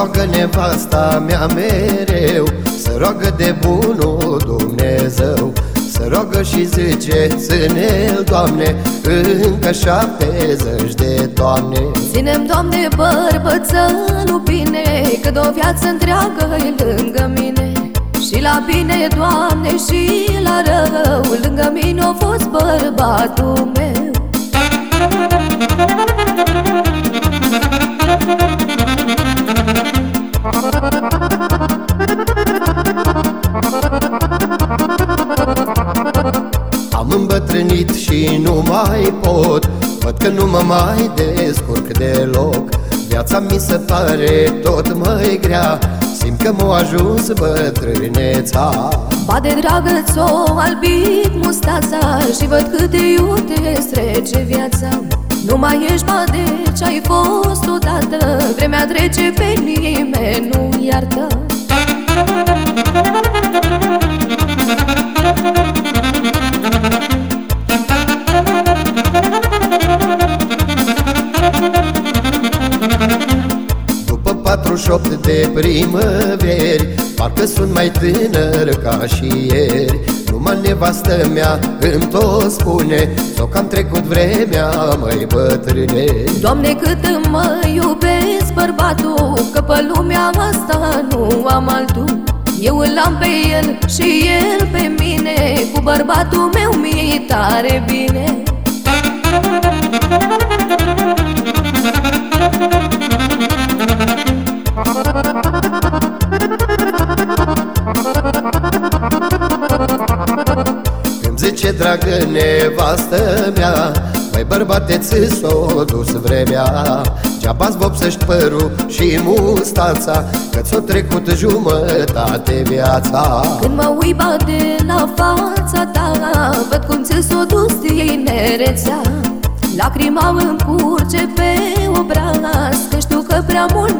roagă nevasta mea mereu să roagă de bunul Dumnezeu să roagă și zice Ține-l, Doamne, încă șaptezeci de toamne. Ținem, Doamne, bărbățălul bine Că o viață întreagă e lângă mine. Și la bine, Doamne, și la rău Lângă mine a fost bărbatul meu. Am îmbătrânit și nu mai pot. Văd că nu mă mai descurc deloc. Viața mi se pare tot mai grea. Simt că m-a ajuns bătrâneța. Ba de dragă ți-o albit mustața Și văd cât de iute strece viața. Nu mai ești ba de ce-ai fost odată. Vremea trece pe nimeni nu iartă 48 de primăveri Parcă sunt mai tânăr ca și ieri. Numai nevastă mea îmi tot spune Sau că am trecut vremea, mai bătrâne. Doamne, cât mă iubesc bărbatul Că pe lumea asta nu am altul. Eu îl am pe el și el pe mine Cu bărbatul meu mi tare bine dragă nevastă mea. Mai bărbate, ți s-o dus vremea Geaba-ți vopsești părul și mustața Că ți-o trecut jumătate viața. Când mă uiba de la fața ta Văd cum ți s-o dus tinerețea Lacrima îmi curge pe obraz Că știu că prea mult nu mai rămas